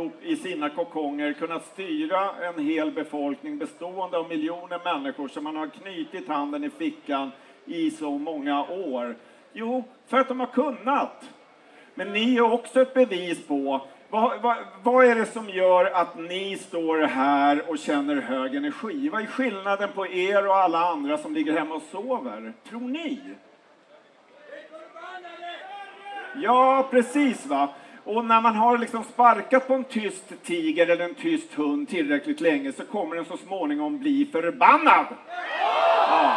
upprop i sina kokonger kunnat styra en hel befolkning bestående av miljoner människor som man har knutit handen i fickan i så många år? Jo, för att de har kunnat. Men ni är också ett bevis på vad, vad, vad, är det som gör att ni står här och känner hög energi? Vad är skillnaden på er och alla andra som ligger hemma och sover? Tror ni? Ja, precis va. Och när man har liksom sparkat på en tyst tiger eller en tyst hund tillräckligt länge så kommer den så småningom bli förbannad. Ja.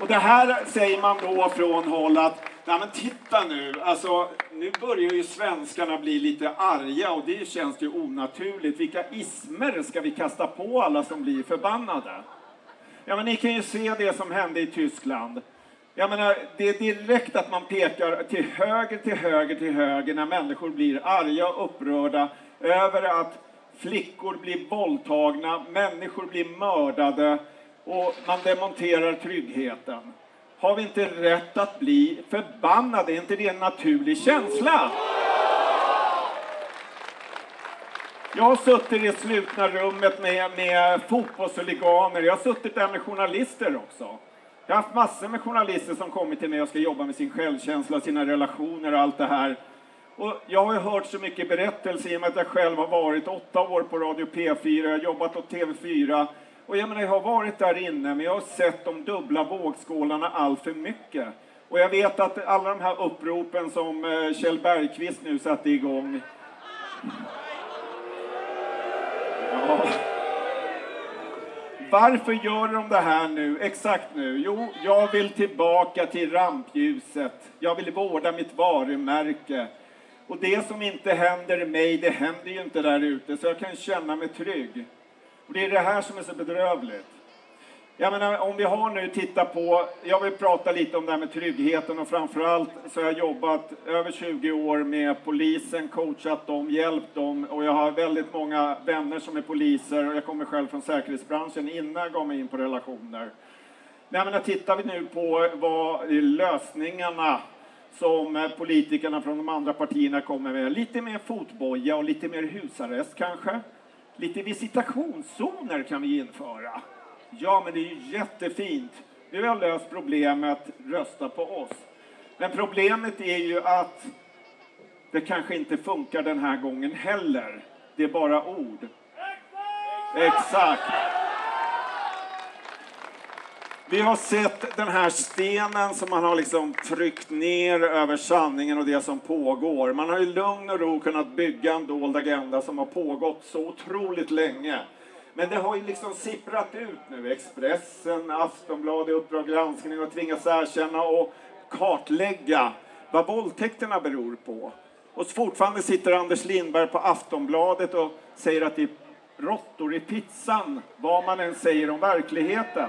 Och det här säger man då från håll att Nej men titta nu, alltså nu börjar ju svenskarna bli lite arga och det känns ju onaturligt. Vilka ismer ska vi kasta på alla som blir förbannade? Ja men ni kan ju se det som hände i Tyskland. Jag menar, det är direkt att man pekar till höger, till höger, till höger när människor blir arga och upprörda över att flickor blir våldtagna, människor blir mördade och man demonterar tryggheten. Har vi inte rätt att bli förbannade? Är inte det en naturlig känsla? Jag har suttit i det slutna rummet med, med fotbollshuliganer. Jag har suttit där med journalister också. Jag har haft massor med journalister som kommit till mig och ska jobba med sin självkänsla, sina relationer och allt det här. Och jag har ju hört så mycket berättelser i och med att jag själv har varit åtta år på Radio P4, jag har jobbat åt TV4 och jag menar, jag har varit där inne, men jag har sett de dubbla vågskålarna allt för mycket. Och jag vet att alla de här uppropen som eh, Kjell Bergqvist nu satte igång... Ja. Varför gör de det här nu, exakt nu? Jo, jag vill tillbaka till rampljuset. Jag vill vårda mitt varumärke. Och det som inte händer mig, det händer ju inte där ute, så jag kan känna mig trygg. Och det är det här som är så bedrövligt. Jag menar, om vi har nu tittat på, jag vill prata lite om det här med tryggheten och framförallt så har jag jobbat över 20 år med polisen, coachat dem, hjälpt dem och jag har väldigt många vänner som är poliser och jag kommer själv från säkerhetsbranschen innan jag gav mig in på relationer. Men jag menar, tittar vi nu på vad lösningarna som politikerna från de andra partierna kommer med, lite mer fotboja och lite mer husarrest kanske. Lite visitationszoner kan vi införa. Ja, men det är ju jättefint. Vi har löst problemet, rösta på oss. Men problemet är ju att det kanske inte funkar den här gången heller. Det är bara ord. Exakt. Vi har sett den här stenen som man har liksom tryckt ner över sanningen och det som pågår. Man har i lugn och ro kunnat bygga en dold agenda som har pågått så otroligt länge. Men det har ju liksom sipprat ut nu. Expressen, Aftonbladet, Uppdrag granskning har tvingats erkänna och kartlägga vad våldtäkterna beror på. Och fortfarande sitter Anders Lindberg på Aftonbladet och säger att det är råttor i pizzan, vad man än säger om verkligheten.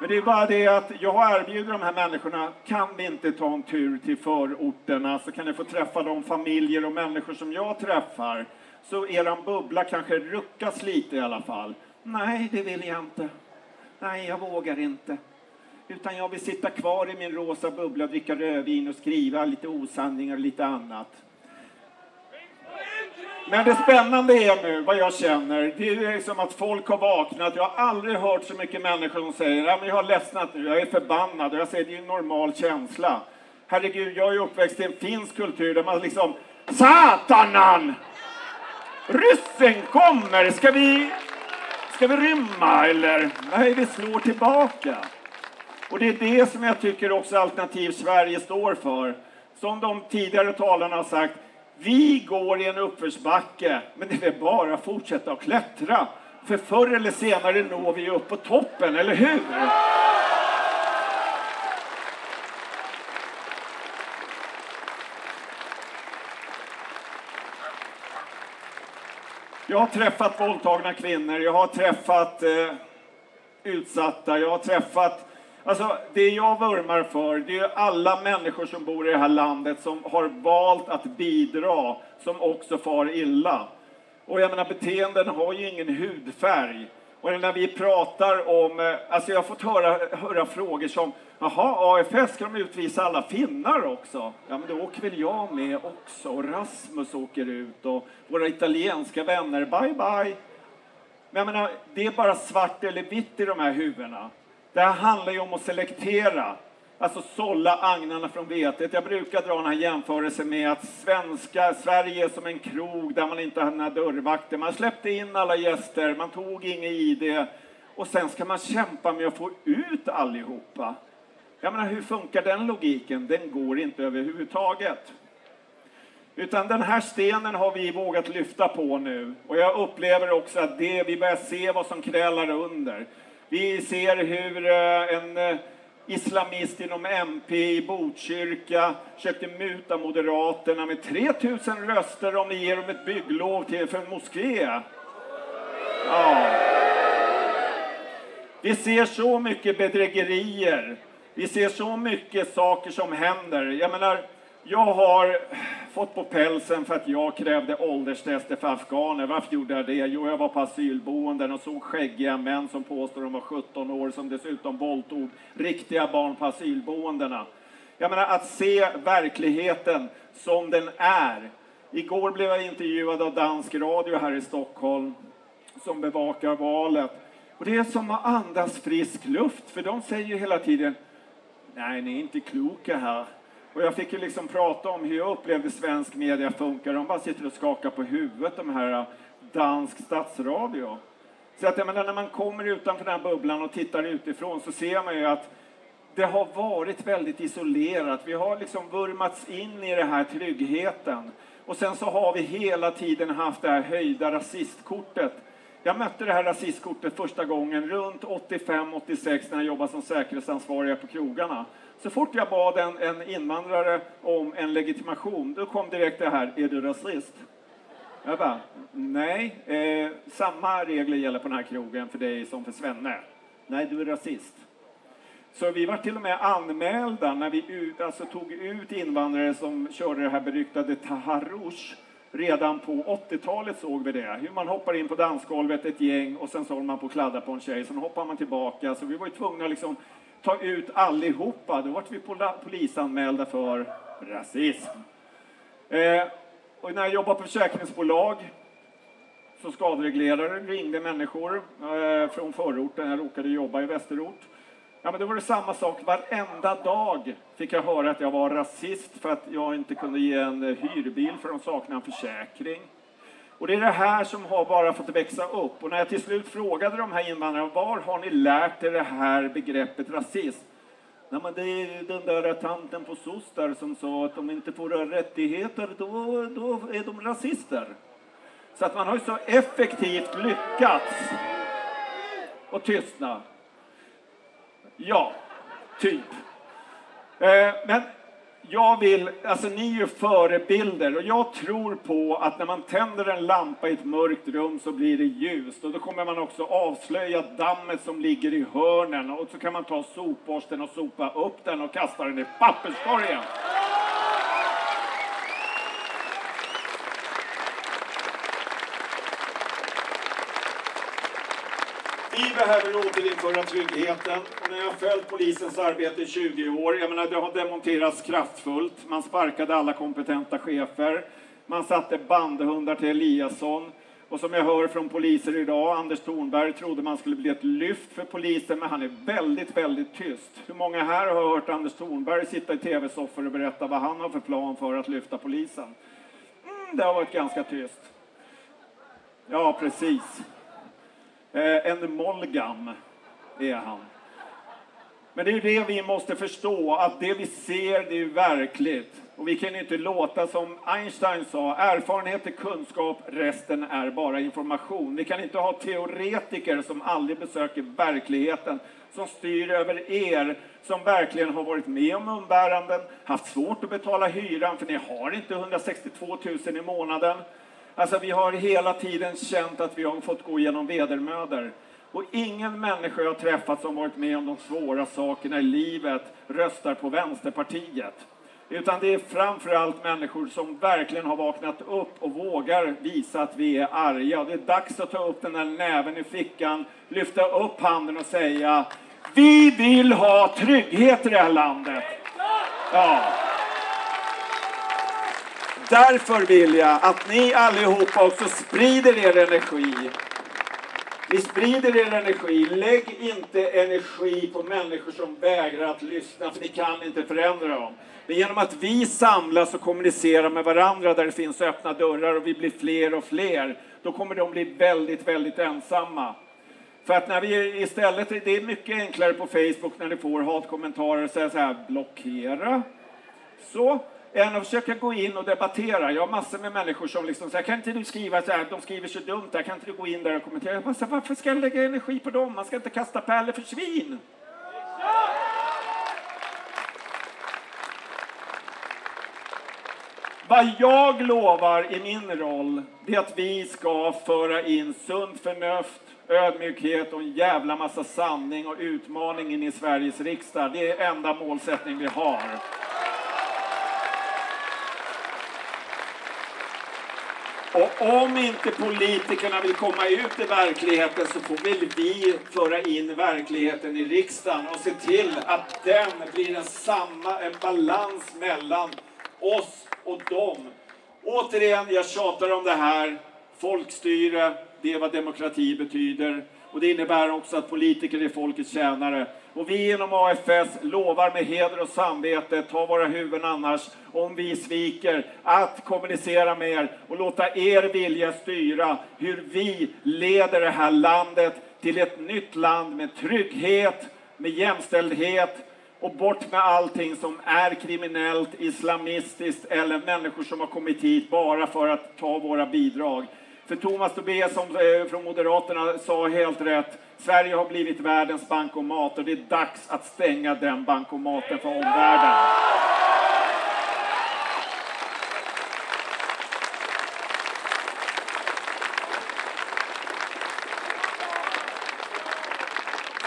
Men det är bara det att jag erbjuder de här människorna, kan vi inte ta en tur till förorterna så kan ni få träffa de familjer och människor som jag träffar. Så eran bubbla kanske ruckas lite i alla fall. Nej, det vill jag inte. Nej, jag vågar inte. Utan jag vill sitta kvar i min rosa bubbla, dricka rödvin och skriva lite osanningar och lite annat. Men det spännande är nu, vad jag känner, det är liksom att folk har vaknat. Jag har aldrig hört så mycket människor som säger att jag har ledsnat nu, jag är förbannad. Och jag säger det är en normal känsla. Herregud, jag är uppväxt i en finsk kultur där man liksom Satanan! Ryssen kommer! Ska vi, ska vi rymma eller? Nej, vi slår tillbaka. Och det är det som jag tycker också Alternativ Sverige står för. Som de tidigare talarna har sagt, vi går i en uppförsbacke, men det är bara att fortsätta att klättra. För förr eller senare når vi upp på toppen, eller hur? Jag har träffat våldtagna kvinnor, jag har träffat eh, utsatta, jag har träffat Alltså, det jag vurmar för, det är alla människor som bor i det här landet som har valt att bidra, som också far illa. Och jag menar, beteenden har ju ingen hudfärg. Och när vi pratar om, eh, alltså jag har fått höra, höra frågor som, jaha, AFS, ska de utvisa alla finnar också? Ja, men då åker väl jag med också, och Rasmus åker ut och våra italienska vänner, bye bye. Men jag menar, det är bara svart eller vitt i de här huvudena. Det här handlar ju om att selektera. Alltså sålla agnarna från vetet. Jag brukar dra den här jämförelsen med att svenska, Sverige är som en krog där man inte hade några dörrvakter. Man släppte in alla gäster, man tog inget ID och sen ska man kämpa med att få ut allihopa. Jag menar, hur funkar den logiken? Den går inte överhuvudtaget. Utan den här stenen har vi vågat lyfta på nu. Och jag upplever också att det, vi börjar se vad som krälar under. Vi ser hur eh, en eh, islamist inom MP i Botkyrka försökte muta Moderaterna med 3000 röster om ni ger dem ett bygglov till, för en moské. Ja. Vi ser så mycket bedrägerier. Vi ser så mycket saker som händer. Jag menar, jag har fått på pälsen för att jag krävde ålderstester för afghaner. Varför gjorde jag det? Jo, jag var på asylboenden och såg skäggiga män som påstår de var 17 år som dessutom våldtog riktiga barn på asylboendena. Jag menar, att se verkligheten som den är. Igår blev jag intervjuad av dansk radio här i Stockholm som bevakar valet. Och det är som att andas frisk luft, för de säger ju hela tiden Nej, ni är inte kloka här. Och jag fick ju liksom prata om hur jag upplevde svensk media funkar. De bara sitter och skakar på huvudet, de här äh, dansk statsradio. Så att jag menar, när man kommer utanför den här bubblan och tittar utifrån så ser man ju att det har varit väldigt isolerat. Vi har liksom vurmats in i den här tryggheten. Och sen så har vi hela tiden haft det här höjda rasistkortet. Jag mötte det här rasistkortet första gången runt 85-86 när jag jobbade som säkerhetsansvarig på krogarna. Så fort jag bad en, en invandrare om en legitimation, då kom direkt det här, är du rasist? Jag bara, nej, eh, samma regler gäller på den här krogen för dig som för Svenne. Nej, du är rasist. Så vi var till och med anmälda när vi ut, alltså tog ut invandrare som körde det här beryktade Taharush. Redan på 80-talet såg vi det, hur man hoppar in på dansgolvet, ett gäng, och sen så håller man på att kladda på en tjej, sen hoppar man tillbaka. Så vi var ju tvungna att liksom ta ut allihopa. Då vart vi polisanmälda för rasism. Eh, och när jag jobbade på försäkringsbolag som skadereglerare ringde människor eh, från förorten. Jag råkade jobba i Västerort. Ja, men då var det samma sak. Varenda dag fick jag höra att jag var rasist för att jag inte kunde ge en eh, hyrbil för de saknade en försäkring. Och det är det här som har bara fått växa upp. Och när jag till slut frågade de här invandrarna, var har ni lärt er det här begreppet rasism? Nej, men det är den där tanten på SOS där som sa att de inte får rättigheter, då, då är de rasister. Så att man har ju så effektivt lyckats att tystna. Ja, typ. Eh, men jag vill, alltså ni är ju förebilder och jag tror på att när man tänder en lampa i ett mörkt rum så blir det ljust och då kommer man också avslöja dammet som ligger i hörnen och så kan man ta sopborsten och sopa upp den och kasta den i papperskorgen. Tillbaka här vill återinföra tryggheten. Och när jag har följt polisens arbete i 20 år, jag menar det har demonterats kraftfullt. Man sparkade alla kompetenta chefer. Man satte bandhundar till Eliasson. Och som jag hör från poliser idag, Anders Thornberg trodde man skulle bli ett lyft för polisen, men han är väldigt, väldigt tyst. Hur många här har hört Anders Thornberg sitta i tv-soffor och berätta vad han har för plan för att lyfta polisen? Mm, det har varit ganska tyst. Ja, precis. Eh, en molgam är han. Men det är det vi måste förstå, att det vi ser, det är verkligt. Och vi kan inte låta som Einstein sa, erfarenhet är kunskap, resten är bara information. Vi kan inte ha teoretiker som aldrig besöker verkligheten, som styr över er, som verkligen har varit med om umbäranden, haft svårt att betala hyran, för ni har inte 162 000 i månaden. Alltså vi har hela tiden känt att vi har fått gå igenom vedermödor. Och ingen människa jag träffat som varit med om de svåra sakerna i livet röstar på Vänsterpartiet. Utan det är framförallt människor som verkligen har vaknat upp och vågar visa att vi är arga. Det är dags att ta upp den där näven i fickan, lyfta upp handen och säga Vi vill ha trygghet i det här landet. Ja. Därför vill jag att ni allihopa också sprider er energi. Ni sprider er energi. Lägg inte energi på människor som vägrar att lyssna, för ni kan inte förändra dem. Men genom att vi samlas och kommunicerar med varandra där det finns öppna dörrar och vi blir fler och fler, då kommer de bli väldigt, väldigt ensamma. För att när vi istället, det är mycket enklare på Facebook när ni får hatkommentarer och säga så här, blockera. Så, än att försöka gå in och debattera. Jag har massor med människor som liksom säger, kan inte du skriva så här, de skriver så dumt där, kan inte du gå in där och kommentera? Jag bara, så här, varför ska jag lägga energi på dem? Man ska inte kasta pärlor för svin. Vad jag lovar i min roll, det är att vi ska föra in sunt förnuft, ödmjukhet och en jävla massa sanning och utmaning in i Sveriges riksdag. Det är enda målsättning vi har. Och om inte politikerna vill komma ut i verkligheten så får väl vi föra in verkligheten i riksdagen och se till att den blir en, samma, en balans mellan oss och dem. Återigen, jag tjatar om det här. Folkstyre, det är vad demokrati betyder. Och det innebär också att politiker är folkets tjänare. Och vi inom AFS lovar med heder och samvete, ta våra huvuden annars, om vi sviker, att kommunicera med er och låta er vilja styra hur vi leder det här landet till ett nytt land med trygghet, med jämställdhet och bort med allting som är kriminellt, islamistiskt eller människor som har kommit hit bara för att ta våra bidrag. För Thomas Tobé som, eh, från Moderaterna sa helt rätt. Sverige har blivit världens bankomat och det är dags att stänga den bankomaten för omvärlden.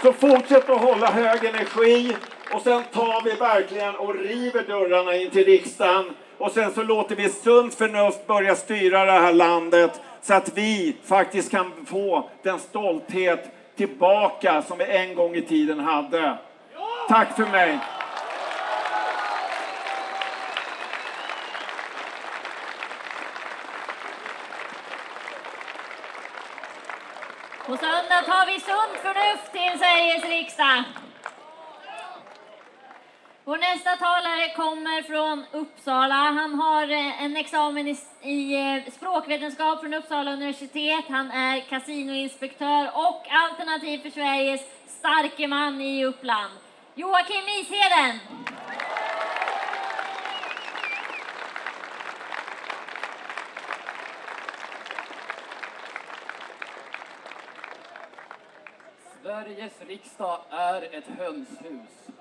Så fortsätt att hålla hög energi och sen tar vi verkligen och river dörrarna in till riksdagen och sen så låter vi sunt förnuft börja styra det här landet så att vi faktiskt kan få den stolthet tillbaka som vi en gång i tiden hade. Tack för mig. På söndag tar vi sunt förnuft till Sveriges riksdag. Vår nästa talare kommer från Uppsala. Han har eh, en examen i, i eh, språkvetenskap från Uppsala universitet. Han är kasinoinspektör och Alternativ för Sveriges starke man i Uppland. Joakim Isheden! Sveriges riksdag är ett hönshus.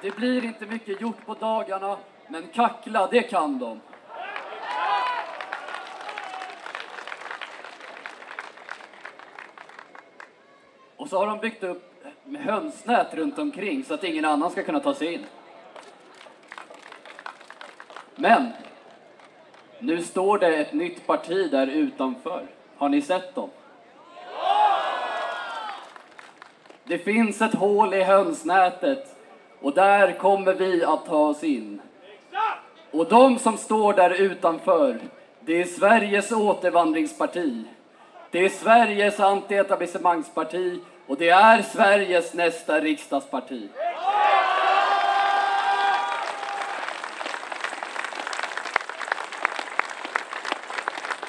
Det blir inte mycket gjort på dagarna, men kackla, det kan de. Och så har de byggt upp med hönsnät runt omkring så att ingen annan ska kunna ta sig in. Men nu står det ett nytt parti där utanför. Har ni sett dem? Det finns ett hål i hönsnätet och där kommer vi att ta oss in. Och de som står där utanför, det är Sveriges återvandringsparti. Det är Sveriges antietablissemangsparti och det är Sveriges nästa riksdagsparti.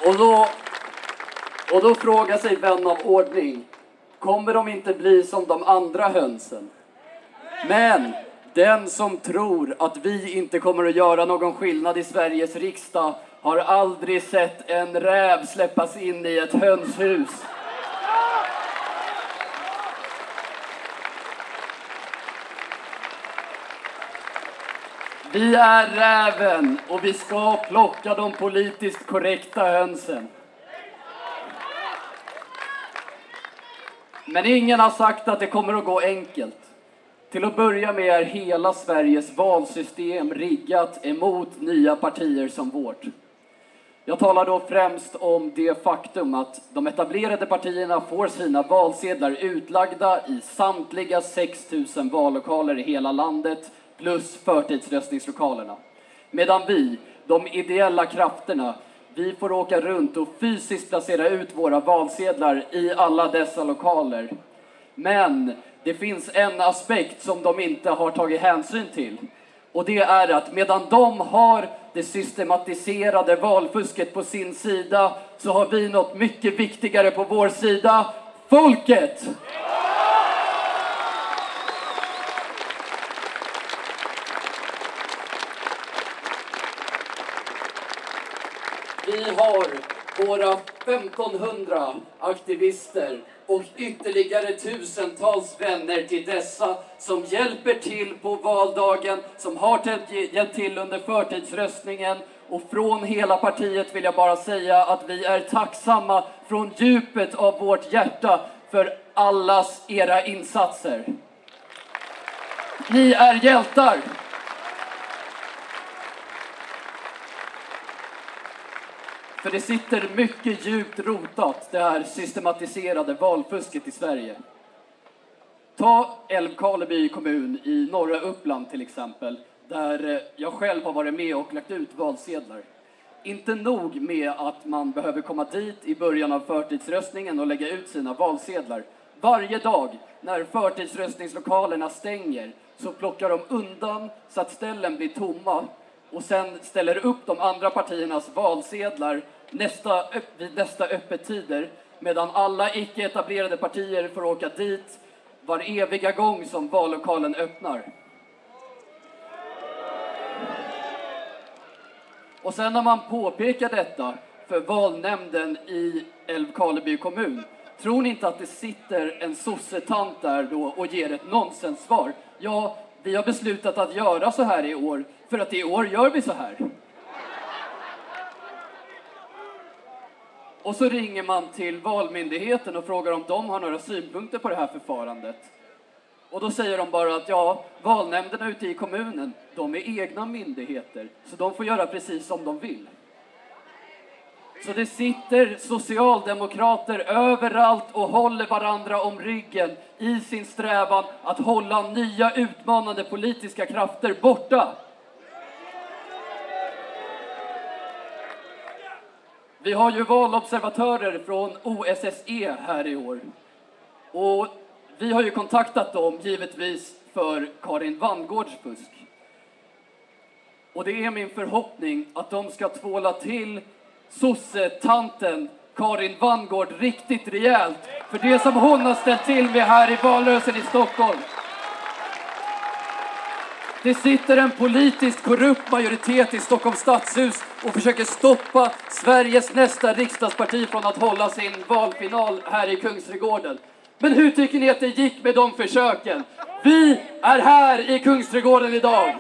Och då, och då frågar sig vän av ordning, kommer de inte bli som de andra hönsen? Men den som tror att vi inte kommer att göra någon skillnad i Sveriges riksdag har aldrig sett en räv släppas in i ett hönshus. Vi är räven och vi ska plocka de politiskt korrekta hönsen. Men ingen har sagt att det kommer att gå enkelt. Till att börja med är hela Sveriges valsystem riggat emot nya partier som vårt. Jag talar då främst om det faktum att de etablerade partierna får sina valsedlar utlagda i samtliga 6 000 vallokaler i hela landet plus förtidsröstningslokalerna. Medan vi, de ideella krafterna, vi får åka runt och fysiskt placera ut våra valsedlar i alla dessa lokaler. Men det finns en aspekt som de inte har tagit hänsyn till. Och det är att medan de har det systematiserade valfusket på sin sida så har vi något mycket viktigare på vår sida. Folket! Vi har våra 1500 aktivister och ytterligare tusentals vänner till dessa som hjälper till på valdagen, som har hjälpt till under förtidsröstningen och från hela partiet vill jag bara säga att vi är tacksamma från djupet av vårt hjärta för allas era insatser. Ni är hjältar! För det sitter mycket djupt rotat, det här systematiserade valfusket i Sverige. Ta Älvkarleby kommun i norra Uppland till exempel, där eh, jag själv har varit med och lagt ut valsedlar. Inte nog med att man behöver komma dit i början av förtidsröstningen och lägga ut sina valsedlar. Varje dag när förtidsröstningslokalerna stänger så plockar de undan så att ställen blir tomma och sen ställer upp de andra partiernas valsedlar nästa, vid nästa öppettider medan alla icke-etablerade partier får åka dit var eviga gång som vallokalen öppnar. Och sen när man påpekar detta för valnämnden i Älvkarleby kommun Tror ni inte att det sitter en sossetant där då och ger ett nonsenssvar? Ja, vi har beslutat att göra så här i år, för att i år gör vi så här. Och så ringer man till Valmyndigheten och frågar om de har några synpunkter på det här förfarandet. Och då säger de bara att ja, valnämnderna ute i kommunen, de är egna myndigheter, så de får göra precis som de vill. Så det sitter socialdemokrater överallt och håller varandra om ryggen i sin strävan att hålla nya utmanande politiska krafter borta. Vi har ju valobservatörer från OSSE här i år. Och vi har ju kontaktat dem givetvis för Karin Vangårds fusk. Och det är min förhoppning att de ska tvåla till sossetanten Karin Vangård riktigt rejält för det som hon har ställt till med här i valrörelsen i Stockholm. Det sitter en politiskt korrupt majoritet i Stockholms stadshus och försöker stoppa Sveriges nästa riksdagsparti från att hålla sin valfinal här i Kungsträdgården. Men hur tycker ni att det gick med de försöken? Vi är här i Kungsträdgården idag.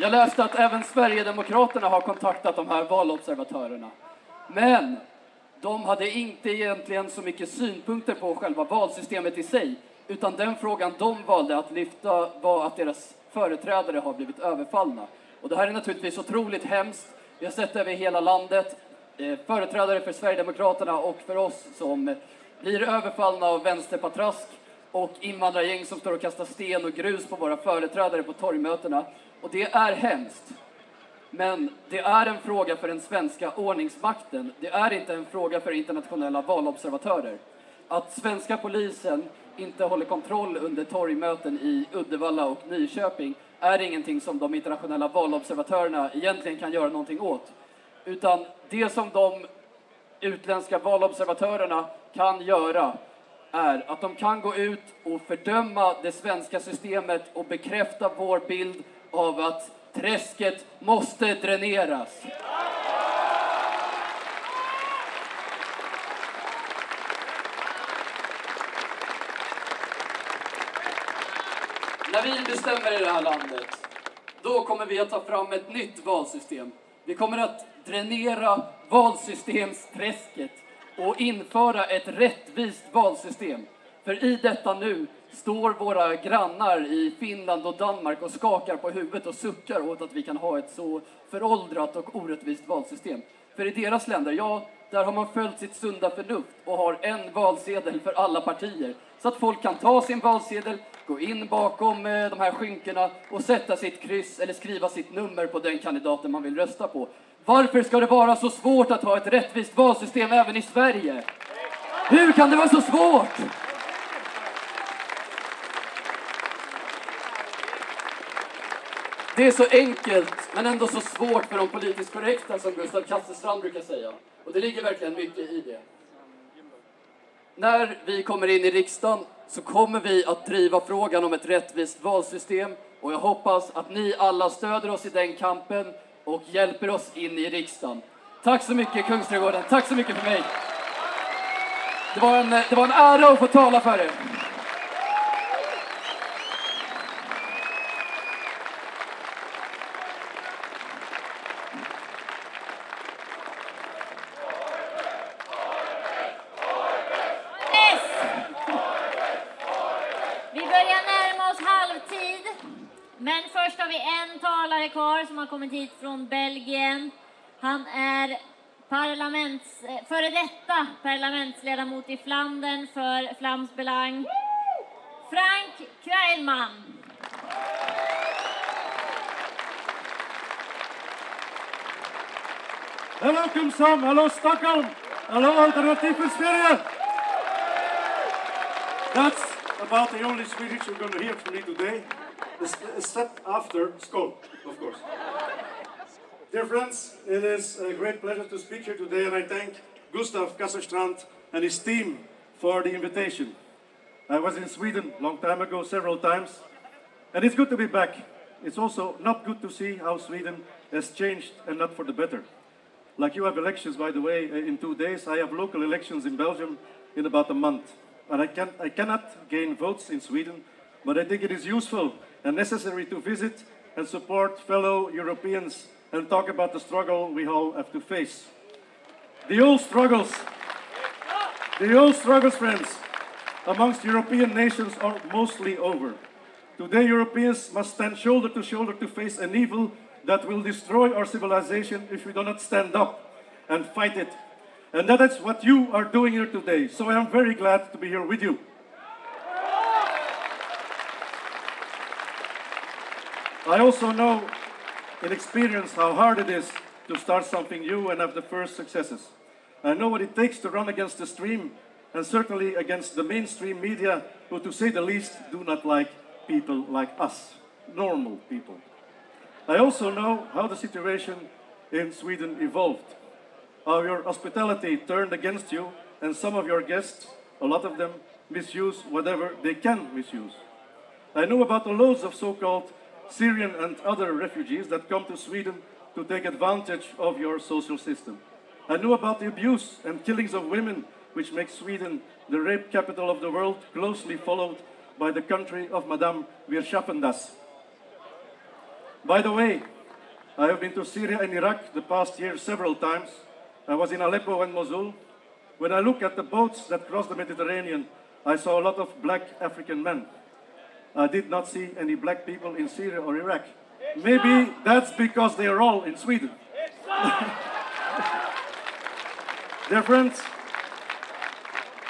Jag läste att även Sverigedemokraterna har kontaktat de här valobservatörerna. Men de hade inte egentligen så mycket synpunkter på själva valsystemet i sig, utan den frågan de valde att lyfta var att deras företrädare har blivit överfallna. Och det här är naturligtvis otroligt hemskt. Vi har sett det över hela landet. Eh, företrädare för Sverigedemokraterna och för oss som blir överfallna av vänsterpatrask och invandrargäng som står och kastar sten och grus på våra företrädare på torgmötena. Och det är hemskt. Men det är en fråga för den svenska ordningsmakten. Det är inte en fråga för internationella valobservatörer. Att svenska polisen inte håller kontroll under torgmöten i Uddevalla och Nyköping är ingenting som de internationella valobservatörerna egentligen kan göra någonting åt. Utan det som de utländska valobservatörerna kan göra är att de kan gå ut och fördöma det svenska systemet och bekräfta vår bild av att träsket måste dräneras. När vi bestämmer i det här landet, då kommer vi att ta fram ett nytt valsystem. Vi kommer att dränera valsystemsträsket och införa ett rättvist valsystem. För i detta nu står våra grannar i Finland och Danmark och skakar på huvudet och suckar åt att vi kan ha ett så föråldrat och orättvist valsystem. För i deras länder, ja, där har man följt sitt sunda förnuft och har en valsedel för alla partier. Så att folk kan ta sin valsedel, gå in bakom eh, de här skynkena och sätta sitt kryss eller skriva sitt nummer på den kandidaten man vill rösta på. Varför ska det vara så svårt att ha ett rättvist valsystem även i Sverige? Hur kan det vara så svårt? Det är så enkelt, men ändå så svårt för de politiskt korrekta, som Gustav Kasselstrand brukar säga. Och det ligger verkligen mycket i det. När vi kommer in i riksdagen så kommer vi att driva frågan om ett rättvist valsystem och jag hoppas att ni alla stöder oss i den kampen och hjälper oss in i riksdagen. Tack så mycket Kungsträdgården, tack så mycket för mig. Det var en, det var en ära att få tala för er. Yes! Vi börjar närma oss halvtid. Men först har vi en talare kvar som har kommit hit från Belgien. Han är parlaments, eh, före detta parlamentsledamot i Flandern för Flams Belang. Frank Kreilman. Hallo Kumsam, hallo Stockholm, hallo Alternatief voor Sverige. That's about the only Swedish you're going to hear from me today, except after school, of course. Dear friends, it is a great pleasure to speak here today, and I thank Gustav Kasselstrand and his team for the invitation. I was in Sweden a long time ago, several times, and it's good to be back. It's also not good to see how Sweden has changed and not for the better. Like you have elections, by the way, in two days. I have local elections in Belgium in about a month. And I, can, I cannot gain votes in Sweden, but I think it is useful and necessary to visit and support fellow Europeans and talk about the struggle we all have to face. The old struggles, the old struggles, friends, amongst European nations are mostly over. Today, Europeans must stand shoulder to shoulder to face an evil that will destroy our civilization if we do not stand up and fight it. And that is what you are doing here today. So I am very glad to be here with you. I also know in experience how hard it is to start something new and have the first successes. I know what it takes to run against the stream and certainly against the mainstream media who, to say the least, do not like people like us, normal people. I also know how the situation in Sweden evolved, how your hospitality turned against you, and some of your guests, a lot of them, misuse whatever they can misuse. I know about the loads of so called Syrian and other refugees that come to Sweden to take advantage of your social system. I know about the abuse and killings of women, which makes Sweden the rape capital of the world, closely followed by the country of Madame Weerschappendas. By the way, I have been to Syria and Iraq the past year several times. I was in Aleppo and Mosul. When I look at the boats that cross the Mediterranean, I saw a lot of black African men. I did not see any black people in Syria or Iraq. Maybe that's because they are all in Sweden. Dear friends,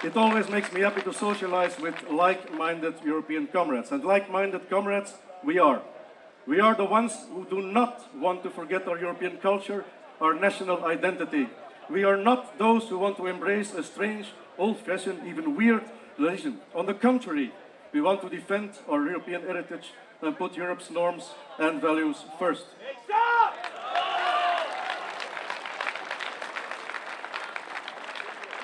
it always makes me happy to socialize with like minded European comrades. And like minded comrades, we are. We are the ones who do not want to forget our European culture, our national identity. We are not those who want to embrace a strange, old fashioned, even weird religion. On the contrary, we want to defend our European heritage and put Europe's norms and values first.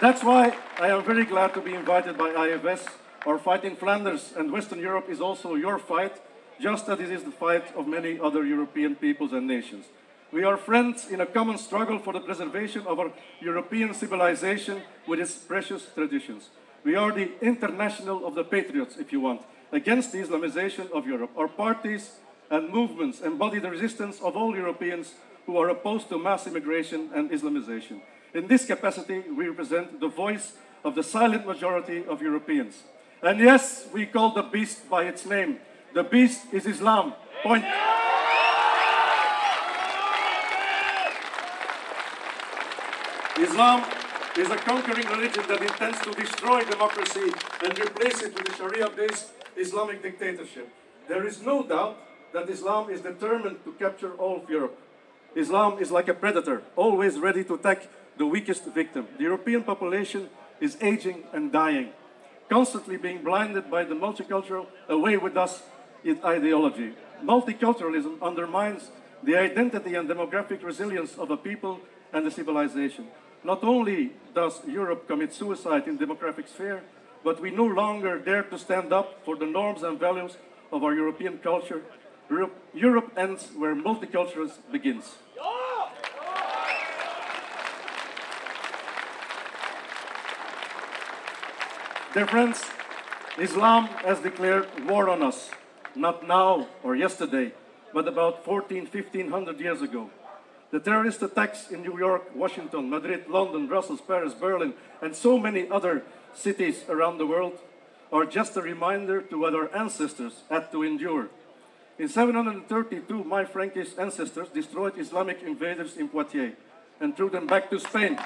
That's why I am very glad to be invited by IFS. Our fight in Flanders and Western Europe is also your fight, just as it is the fight of many other European peoples and nations. We are friends in a common struggle for the preservation of our European civilization with its precious traditions. We are the international of the patriots, if you want, against the Islamization of Europe. Our parties and movements embody the resistance of all Europeans who are opposed to mass immigration and Islamization. In this capacity, we represent the voice of the silent majority of Europeans. And yes, we call the beast by its name. The beast is Islam. Point. Islam is a conquering religion that intends to destroy democracy and replace it with a Sharia based Islamic dictatorship. There is no doubt that Islam is determined to capture all of Europe. Islam is like a predator, always ready to attack the weakest victim. The European population is aging and dying, constantly being blinded by the multicultural away with us ideology. Multiculturalism undermines the identity and demographic resilience of a people and a civilization. Not only does Europe commit suicide in the demographic sphere, but we no longer dare to stand up for the norms and values of our European culture. Europe, Europe ends where multiculturalism begins. Dear friends, Islam has declared war on us, not now or yesterday, but about 14, 1500 years ago. The terrorist attacks in New York, Washington, Madrid, London, Brussels, Paris, Berlin, and so many other cities around the world are just a reminder to what our ancestors had to endure. In 732, my Frankish ancestors destroyed Islamic invaders in Poitiers and threw them back to Spain.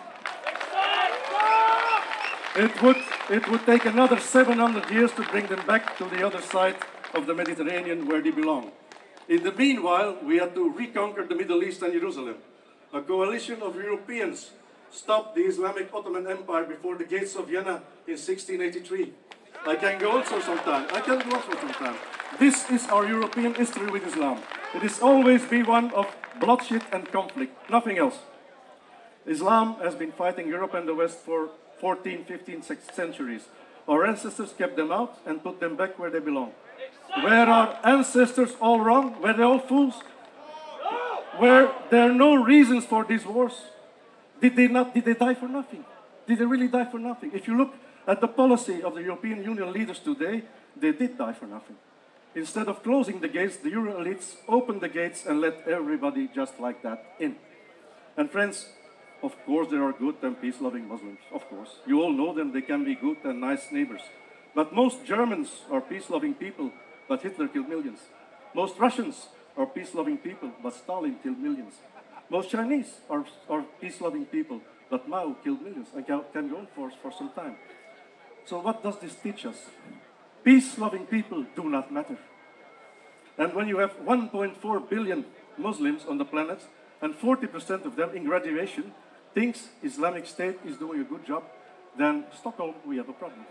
It would, it would take another 700 years to bring them back to the other side of the Mediterranean where they belong. In the meanwhile, we had to reconquer the Middle East and Jerusalem. A coalition of Europeans stopped the Islamic Ottoman Empire before the gates of Vienna in 1683. I can go on for some time. I can go on for some time. This is our European history with Islam. It has always been one of bloodshed and conflict, nothing else. Islam has been fighting Europe and the West for 14, 15 centuries. Our ancestors kept them out and put them back where they belong. Were our ancestors all wrong? Were they all fools? Were there no reasons for these wars? Did they not? Did they die for nothing? Did they really die for nothing? If you look at the policy of the European Union leaders today, they did die for nothing. Instead of closing the gates, the Euro elites opened the gates and let everybody just like that in. And friends, of course, there are good and peace loving Muslims, of course. You all know them, they can be good and nice neighbors. But most Germans are peace loving people, but Hitler killed millions. Most Russians are peace loving people, but Stalin killed millions. Most Chinese are, are peace loving people, but Mao killed millions and can, go on for, for some time. So, what does this teach us? Peace loving people do not matter. And when you have 1.4 billion Muslims on the planet and 40% of them in graduation thinks Islamic State is doing a good job, then Stockholm, we have a problem.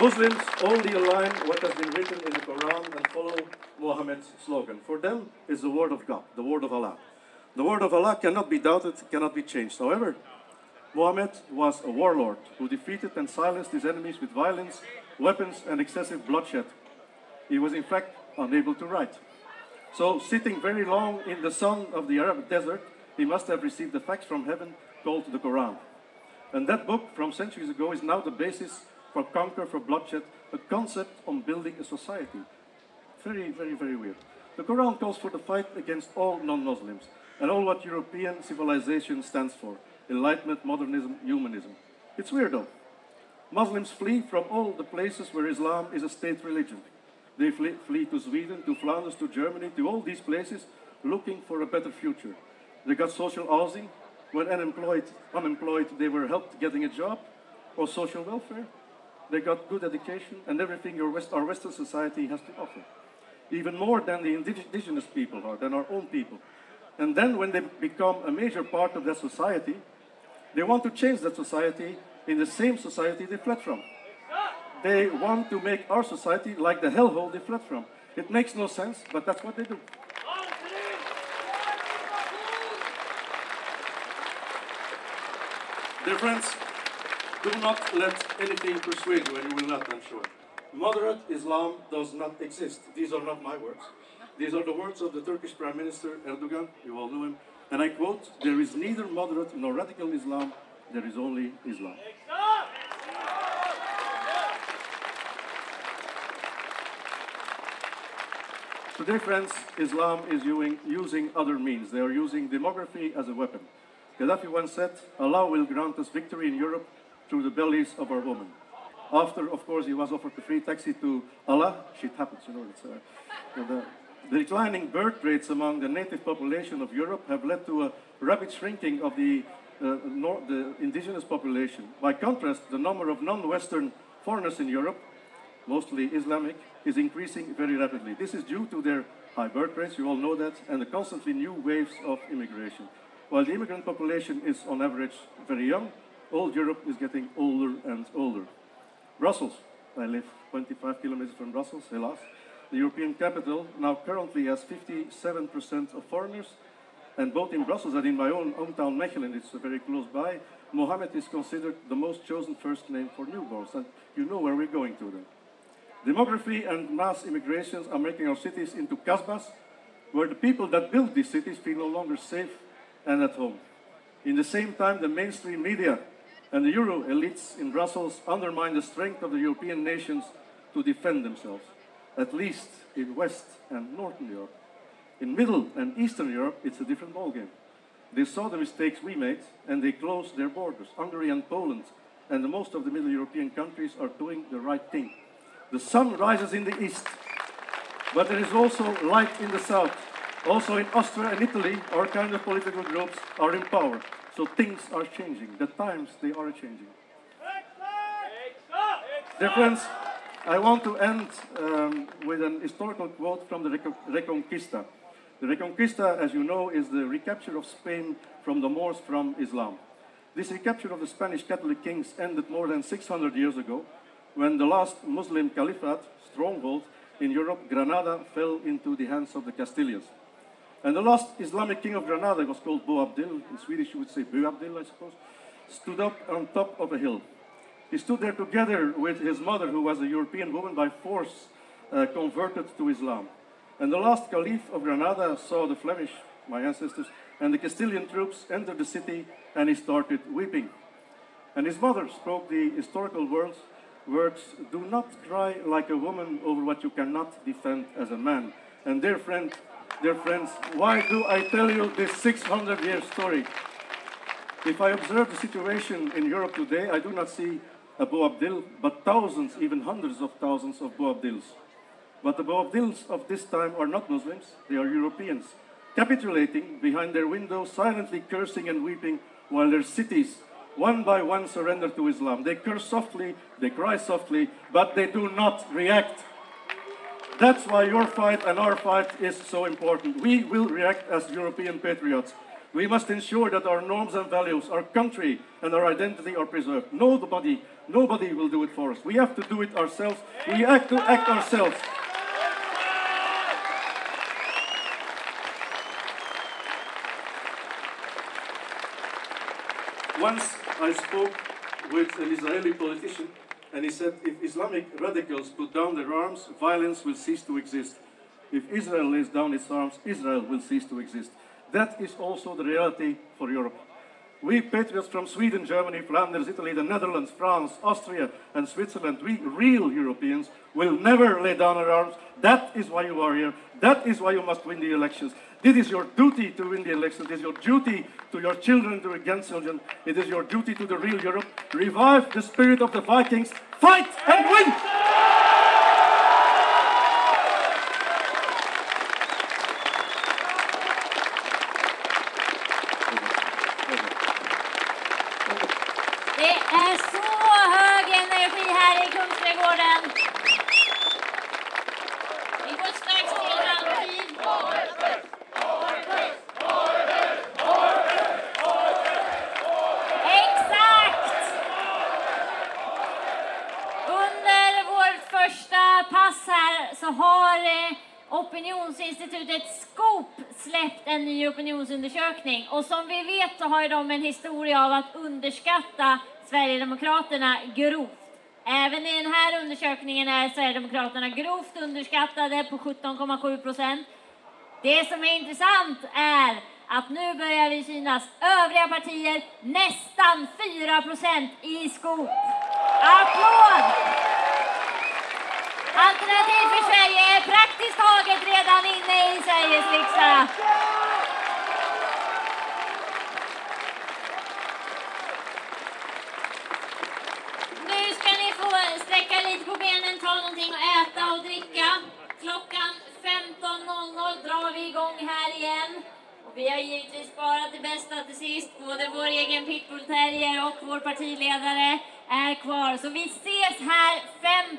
Muslims only align what has been written in the Quran and follow Muhammad's slogan. For them, is the word of God, the word of Allah. The word of Allah cannot be doubted, cannot be changed. However, Muhammad was a warlord who defeated and silenced his enemies with violence, weapons, and excessive bloodshed. He was, in fact, unable to write. So, sitting very long in the sun of the Arab desert, he must have received the facts from heaven called the Quran. And that book from centuries ago is now the basis for conquer, for bloodshed, a concept on building a society. Very, very, very weird. The Quran calls for the fight against all non Muslims and all what European civilization stands for enlightenment, modernism, humanism. It's weird though. Muslims flee from all the places where Islam is a state religion. They flee, flee to Sweden, to Flanders, to Germany, to all these places looking for a better future. They got social housing. When unemployed, unemployed, they were helped getting a job or social welfare. They got good education and everything West, our Western society has to offer. Even more than the indigenous people are, than our own people. And then when they become a major part of that society, they want to change that society in the same society they fled from. They want to make our society like the hellhole they fled from. It makes no sense, but that's what they do. Dear friends, do not let anything persuade you, and you will not, I'm sure. Moderate Islam does not exist. These are not my words. These are the words of the Turkish Prime Minister Erdogan, you all know him, and I quote, there is neither moderate nor radical Islam, there is only Islam. Today, friends, Islam is using other means. They are using demography as a weapon. Gaddafi once said, Allah will grant us victory in Europe through the bellies of our women. After, of course, he was offered a free taxi to Allah, shit happens, you know. It's, uh, the, the declining birth rates among the native population of Europe have led to a rapid shrinking of the, uh, the indigenous population. By contrast, the number of non-Western foreigners in Europe, mostly Islamic, is increasing very rapidly. This is due to their high birth rates, you all know that, and the constantly new waves of immigration. While the immigrant population is on average very young, all Europe is getting older and older. Brussels, I live 25 kilometers from Brussels, helaas. The European capital now currently has 57% of foreigners, and both in Brussels and in my own hometown Mechelen, it's very close by, Mohammed is considered the most chosen first name for newborns, and you know where we're going to then. Demography and mass immigrations are making our cities into kasbahs, where the people that build these cities feel no longer safe and at home. In the same time, the mainstream media and the Euro elites in Brussels undermine the strength of the European nations to defend themselves, at least in West and Northern Europe. In Middle and Eastern Europe, it's a different ballgame. They saw the mistakes we made and they closed their borders. Hungary and Poland and the most of the Middle European countries are doing the right thing. The sun rises in the east, but there is also light in the south. Also in Austria and Italy, our kind of political groups are in power. So things are changing. The times, they are changing. Dear friends, I want to end um, with an historical quote from the Reco- Reconquista. The Reconquista, as you know, is the recapture of Spain from the Moors from Islam. This recapture of the Spanish Catholic kings ended more than 600 years ago when the last Muslim caliphate, stronghold in Europe, Granada, fell into the hands of the Castilians. And the last Islamic king of Granada was called Boabdil, in Swedish you would say Boabdil, I suppose, stood up on top of a hill. He stood there together with his mother, who was a European woman by force uh, converted to Islam. And the last caliph of Granada saw the Flemish, my ancestors, and the Castilian troops enter the city, and he started weeping. And his mother spoke the historical words, words, do not cry like a woman over what you cannot defend as a man. And dear friend, dear friends, why do I tell you this 600 year story? If I observe the situation in Europe today, I do not see a Boabdil, but thousands, even hundreds of thousands of Boabdils. But the Boabdils of this time are not Muslims, they are Europeans, capitulating behind their windows, silently cursing and weeping, while their cities, one by one, surrender to Islam. They curse softly, they cry softly, but they do not react. That's why your fight and our fight is so important. We will react as European patriots. We must ensure that our norms and values, our country and our identity are preserved. Nobody, nobody will do it for us. We have to do it ourselves. We have to act ourselves. Once I spoke with an Israeli politician, and he said if Islamic radicals put down their arms, violence will cease to exist. If Israel lays down its arms, Israel will cease to exist. That is also the reality for Europe. We patriots from Sweden, Germany, Flanders, Italy, the Netherlands, France, Austria, and Switzerland, we real Europeans will never lay down our arms. That is why you are here. That is why you must win the elections. It is your duty to win the elections. is your duty to your children, to your grandchildren. It is your duty to the real Europe. Revive the spirit of the Vikings. Fight and win! Sverigedemokraterna grovt. Även i den här undersökningen är Sverigedemokraterna grovt underskattade på 17,7 procent. Det som är intressant är att nu börjar vi synas övriga partier nästan 4 procent i skop. Applåd! Alternativ för Sverige är praktiskt taget redan inne i Sveriges riksdag. Nu ska ni få sträcka lite på benen, ta någonting att äta och dricka. Klockan 15.00 drar vi igång här igen. Och vi har givetvis sparat det bästa till sist. Både vår egen pitbullterrier och vår partiledare är kvar. Så vi ses här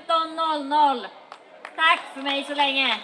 15.00. Tack för mig så länge.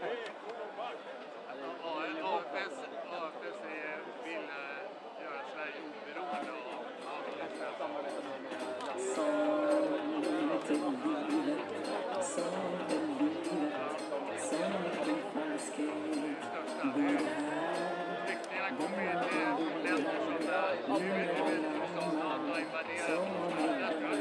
Yeah.